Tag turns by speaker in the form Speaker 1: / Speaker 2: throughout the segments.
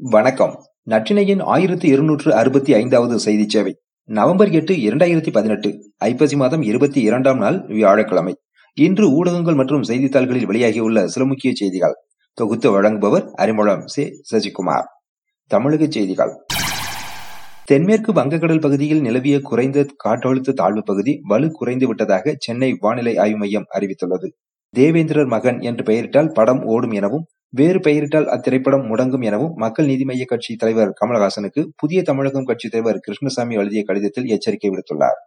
Speaker 1: வணக்கம். நற்றினையின் ஆயிரத்தி இருநூற்று அறுபத்தி ஐந்தாவது செய்தி சேவை. நவம்பர் எட்டு இரண்டாயிரத்தி பதினெட்டு ஐப்பசி மாதம் இருபத்தி இரண்டாம் நாள் வியாழக்கிழமை. இன்று ஊடகங்கள் மற்றும் செய்தித்தாள்களில் வெளியாகியுள்ள சில முக்கிய செய்திகள். தொகுத்து வழங்குபவர் அறிமுகம் சே சசிகுமார். தமிழக செய்திகள். தென்மேற்கு வங்கக்கடல் பகுதியில் நிலவிய குறைந்த காற்றழுத்த தாழ்வு பகுதி வலு குறைந்து விட்டதாக சென்னை வானிலை ஆய்வு மையம் அறிவித்துள்ளது. தேவேந்திரர் மகன் என்று பெயரிட்டால் படம் ஓடும் எனவும் வேறு பெயரிட்டால் அத்திரைப்படம் முடங்கும் எனவும் மக்கள் நீதி மய்ய கட்சி தலைவர் கமலஹாசனுக்கு புதிய தமிழகம் கட்சித் தலைவர் கிருஷ்ணசாமி எழுதிய கடிதத்தில் எச்சரிக்கை விடுத்துள்ளார்.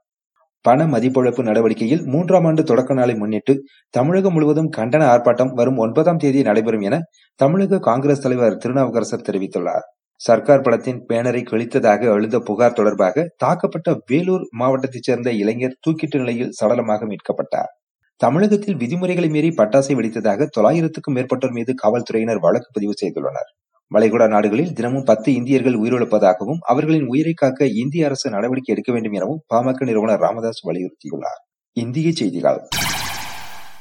Speaker 1: பண மதிப்பிழப்பு நடவடிக்கையில் மூன்றாம் ஆண்டு தொடக்க நாளை முன்னிட்டு தமிழகம் முழுவதும் கண்டன ஆர்ப்பாட்டம் வரும் ஒன்பதாம் தேதி நடைபெறும் என தமிழக காங்கிரஸ் தலைவர் திருநாவுக்கரசர் தெரிவித்துள்ளார். சர்க்கார் படத்தின் பேனரை கிழித்ததாக எழுந்த புகார் தொடர்பாக தாக்கப்பட்ட வேலூர் மாவட்டத்தைச் சேர்ந்த இளைஞர் தூக்கிட்டு நிலையில் சடலமாக மீட்கப்பட்டார். தமிழகத்தில் விதிமுறைகளை மீறி பட்டாசை வெடித்ததாக தொள்ளாயிரத்துக்கும் மேற்பட்டோர் மீது காவல்துறையினர் வழக்கு பதிவு செய்துள்ளனர். வளைகுடா நாடுகளில் தினமும் பத்து இந்தியர்கள் உயிரிழப்பதாகவும் அவர்களின் உயிரை காக்க இந்திய அரசு நடவடிக்கை எடுக்க வேண்டும் எனவும் பாமக நிறுவனர் ராமதாஸ் வலியுறுத்தியுள்ளார். இந்திய செய்திகள்.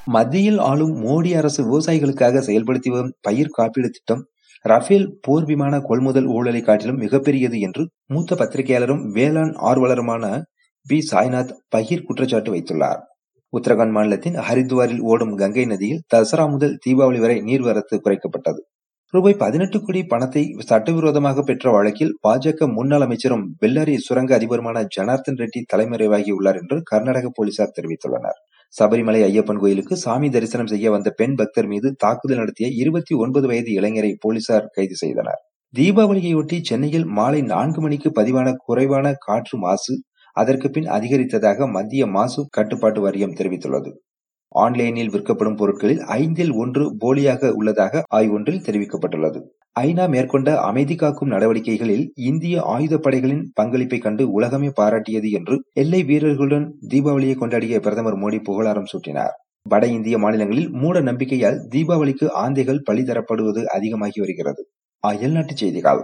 Speaker 1: மத்தியில் ஆளும் மோடி அரசு விவசாயிகளுக்காக செயல்படுத்தி வரும் பயிர் காப்பீடு திட்டம் ரஃபேல் போர் விமான கொள்முதல் ஊழலை காட்டிலும் மிகப்பெரியது என்று மூத்த பத்திரிகையாளரும் வேளாண் ஆர்வலருமான பி. சாய்நாத் பகிர் குற்றச்சாட்டு வைத்துள்ளார். உத்தரகாண்ட் மாநிலத்தின் ஹரித்வாரில் ஓடும் கங்கை நதியில் தசரா முதல் தீபாவளி வரை நீர்வரத்து குறைக்கப்பட்டது. ரூபாய் பதினெட்டு கோடி பணத்தை சட்டவிரோதமாக பெற்ற வழக்கில் பாஜக முன்னாள் அமைச்சரும் பெல்லாரி சுரங்க அதிபருமான ஜனார்த்தன் ரெட்டி தலைமறைவாகியுள்ளார் என்று கர்நாடக போலீசார் தெரிவித்துள்ளனர். சபரிமலை ஐயப்பன் கோயிலுக்கு சாமி தரிசனம் செய்ய வந்த பெண் பக்தர் மீது தாக்குதல் நடத்திய இருபத்தி ஒன்பது வயது இளைஞரை போலீசார் கைது செய்தனர். தீபாவளியையொட்டி சென்னையில் மாலை நான்கு மணிக்கு பதிவான குறைவான காற்று மாசு அதற்கு பின் அதிகரித்ததாக மத்திய மாசு கட்டுப்பாட்டு வாரியம் தெரிவித்துள்ளது. ஆன்லைனில் விற்கப்படும் பொருட்களில் ஐந்தில் ஒன்று போலியாக உள்ளதாக ஆய்வொன்றில் தெரிவிக்கப்பட்டுள்ளது. ஐநா மேற்கொண்ட அமைதி காக்கும் நடவடிக்கைகளில் இந்திய ஆயுதப்படைகளின் பங்களிப்பை கண்டு உலகமே பாராட்டியது என்று எல்லை வீரர்களுடன் தீபாவளியை கொண்டாடிய பிரதமர் மோடி புகழாரம் சூட்டினார். வட இந்திய மாநிலங்களில் மூட நம்பிக்கையால் தீபாவளிக்கு ஆந்தைகள் பழி தரப்படுவது அதிகமாகி வருகிறது. அயல்நாட்டு செய்திகள்.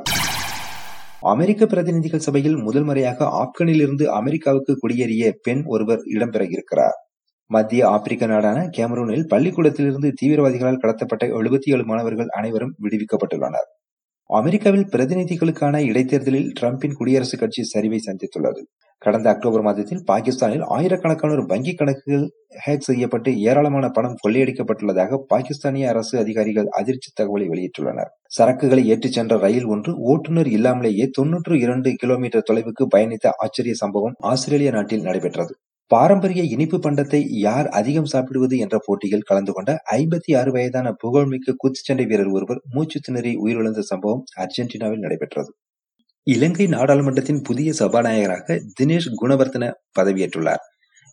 Speaker 1: அமெரிக்க பிரதிநிதிகள் சபையில் முதல் முறையாக ஆப்கனிலிருந்து அமெரிக்காவுக்கு குடியேறிய பெண் ஒருவர் இடம்பெற இருக்கிறார் மத்திய ஆப்பிரிக்க நாடான கேமரூனில் பள்ளிக்கூடத்திலிருந்து தீவிரவாதிகளால் கடத்தப்பட்ட எழுபத்தி ஏழு மாணவர்கள் அனைவரும் விடுவிக்கப்பட்டுள்ளனர். அமெரிக்காவில் பிரதிநிதிகளுக்கான இடைத்தேர்தலில் டிரம்பின் குடியரசுக் கட்சி சரிவை சந்தித்துள்ளது. கடந்த அக்டோபர் மாதத்தில் பாகிஸ்தானில் ஆயிரக்கணக்கானோர் வங்கிக் கணக்குகள் ஹேக் செய்யப்பட்டு ஏராளமான பணம் கொள்ளையடிக்கப்பட்டுள்ளதாக பாகிஸ்தானிய அரசு அதிகாரிகள் அதிர்ச்சி தகவலை வெளியிட்டுள்ளனர். சரக்குகளை ஏற்றிச் சென்ற ரயில் ஒன்று ஓட்டுநர் இல்லாமலேயே தொன்னூற்று இரண்டு கிலோமீட்டர் தொலைவுக்கு பயணித்த ஆச்சரிய சம்பவம் ஆஸ்திரேலிய நாட்டில் நடைபெற்றது. பாரம்பரிய இனிப்பு பண்டத்தை யார் அதிகம் சாப்பிடுவது என்ற போட்டியில் கலந்து கொண்ட ஐம்பத்தி ஆறு வயதான புகழ்மிக்க குத்துச்சண்டை வீரர் ஒருவர் மூச்சு திணறி உயிரிழந்த சம்பவம் அர்ஜென்டினாவில் நடைபெற்றது. இலங்கை நாடாளுமன்றத்தின் புதிய சபாநாயகராக தினேஷ் குணவர்த்தன பதவியேற்றுள்ளார்.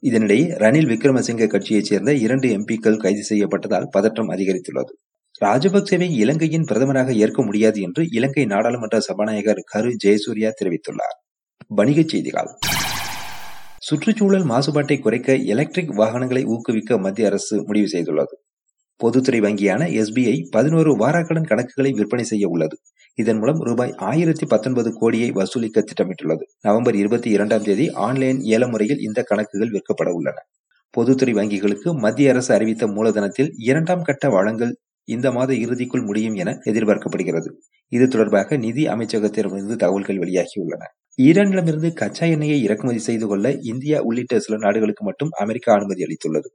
Speaker 1: இதனிடையே ரணில் விக்ரமசிங்க கட்சியைச் சேர்ந்த இரண்டு எம்பிக்கள் கைது செய்யப்பட்டதால் பதற்றம் அதிகரித்துள்ளது. ராஜபக்சேவை இலங்கையின் பிரதமராக ஏற்க முடியாது என்று இலங்கை நாடாளுமன்ற சபாநாயகர் கரு ஜெயசூர்யா தெரிவித்துள்ளார். வணிகச் செய்திகள். சுற்றுச்சூழல் மாசுபாட்டை குறைக்க எலக்ட்ரிக் வாகனங்களை ஊக்குவிக்க மத்திய அரசு முடிவு செய்துள்ளது. பொதுத்துறை வங்கியான எஸ்பிஐ பதினோரு வாராக்கடன் கணக்குகளை விற்பனை செய்ய உள்ளது. இதன் மூலம் ரூபாய் ஆயிரத்தி பத்தொன்பது கோடியை வசூலிக்க திட்டமிட்டுள்ளது. நவம்பர் இருபத்தி இரண்டாம் தேதி ஆன்லைன் ஏல முறையில் இந்த கணக்குகள் விற்கப்பட உள்ளன. பொதுத்துறை வங்கிகளுக்கு மத்திய அரசு அறிவித்த மூலதனத்தில் இரண்டாம் கட்ட வழங்கல் இந்த மாத இறுதிக்குள் முடியும் என எதிர்பார்க்கப்படுகிறது. இது தொடர்பாக நிதி அமைச்சகத்திடமிருந்து தகவல்கள் வெளியாகியுள்ளன ஈரானிடமிருந்து கச்சா எண்ணெயை இறக்குமதி செய்து கொள்ள இந்தியா உள்ளிட்ட சில நாடுகளுக்கு மட்டும் அமெரிக்கா அனுமதி அளித்துள்ளது.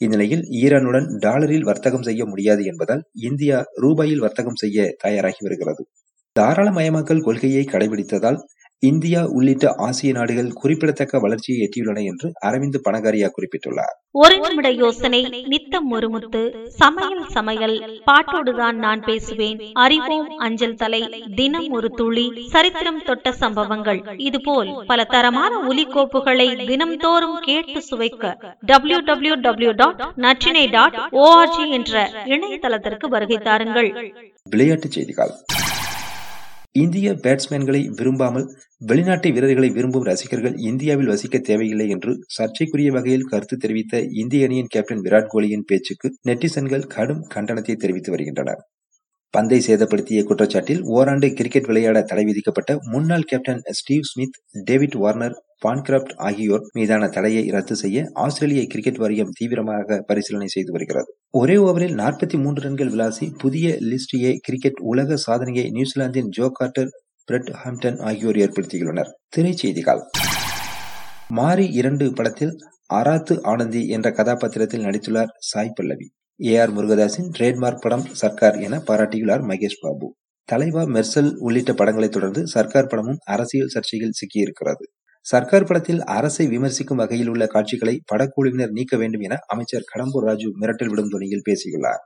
Speaker 1: இந்நிலையில் ஈரானுடன் டாலரில் வர்த்தகம் செய்ய முடியாது என்பதால் இந்தியா ரூபாயில் வர்த்தகம் செய்ய தயாராகி வருகிறது. தாராளமயமாக்கல் கொள்கையை கடைபிடித்ததால் இந்தியா உள்ளிட்ட ஆசிய நாடுகள் குறிப்பிடத்தக்க வளர்ச்சியை எட்டியுள்ளன என்று அரவிந்த் பனகாரியா குறிப்பிட்டுள்ளார்.
Speaker 2: ஒரு நிமிட யோசனை நித்தம் ஒரு முத்து சமையல் சமையல் பாட்டோடுதான் நான் பேசுவேன் அறிவோம் அஞ்சல் தலை தினம் ஒரு துளி சரித்திரம் தொட்ட சம்பவங்கள். இதுபோல் பல தரமான ஒலிகோப்புகளை தினம்தோறும் கேட்டு சுவைக்க W W W dot Natrinai dot ORG என்ற இணையதளத்திற்கு வருகை தாருங்கள்.
Speaker 1: விளையாட்டுச் செய்திகள். இந்திய பேட்ஸ்மேன்களை விரும்பாமல் வெளிநாட்டு வீரர்களை விரும்பும் ரசிகர்கள் இந்தியாவில் வசிக்க தேவையில்லை என்று சர்ச்சைக்குரிய வகையில் கருத்து தெரிவித்த இந்திய அணியின் கேப்டன் விராட் கோலியின் பேச்சுக்கு நெட்டிசன்கள் கடும் கண்டனத்தை தெரிவித்து வருகின்றனர். பந்தை சேதப்படுத்திய குற்றச்சாட்டில் ஓராண்டு கிரிக்கெட் விளையாட தடை விதிக்கப்பட்ட முன்னாள் captain Steve Smith David Warner Bancroft ஆகியோர் மீதான தடையை ரத்து செய்ய ஆஸ்திரேலிய கிரிக்கெட் வாரியம் தீவிரமாக பரிசீலனை செய்து வருகிறது. ஒரே ஓவரில் நாற்பத்தி மூன்று ரன்கள் விளாசி புதிய லிஸ்ட் கிரிக்கெட் உலக சாதனையை நியூசிலாந்தின் ஜோ கார்டர் பிரெட் ஹாம்டன் ஆகியோர் ஏற்படுத்தியுள்ளனர். திரைச்செய்திகள். மாரி இரண்டு படத்தில் அராத்து ஆனந்தி என்ற கதாபாத்திரத்தில் நடித்துள்ளார் சாய் பல்லவி. ஏ ஆர் முருகதாஸின் ட்ரேட்மார்க் படம் சர்க்கார் என பாராட்டியுள்ளார் மகேஷ் பாபு. தலைவா மெர்சல் உள்ளிட்ட படங்களைத் தொடர்ந்து சர்க்கார் படமும் அரசியல் சர்ச்சையில் சிக்கியிருக்கிறது. சர்க்கார் படத்தில் அரசை விமர்சிக்கும் வகையில் உள்ள காட்சிகளை படக்குழுவினர் நீக்க வேண்டும் என அமைச்சர் கடம்பூர் ராஜு மிரட்டல் விடும் துணியில் பேசியுள்ளார்.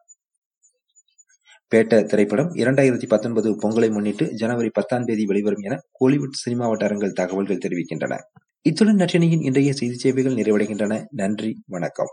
Speaker 1: பேட்ட திரைப்படம் இரண்டாயிரத்தி பத்தொன்பது பொங்கலை முன்னிட்டு ஜனவரி பத்தாம் தேதி வெளிவரும் என கோலிவுட் சினிமா வட்டாரங்கள் தகவல்கள் தெரிவிக்கின்றன. இத்துடன் நற்றினியின் இன்றைய செய்தி சேவைகள் நிறைவடைகின்றன. நன்றி வணக்கம்.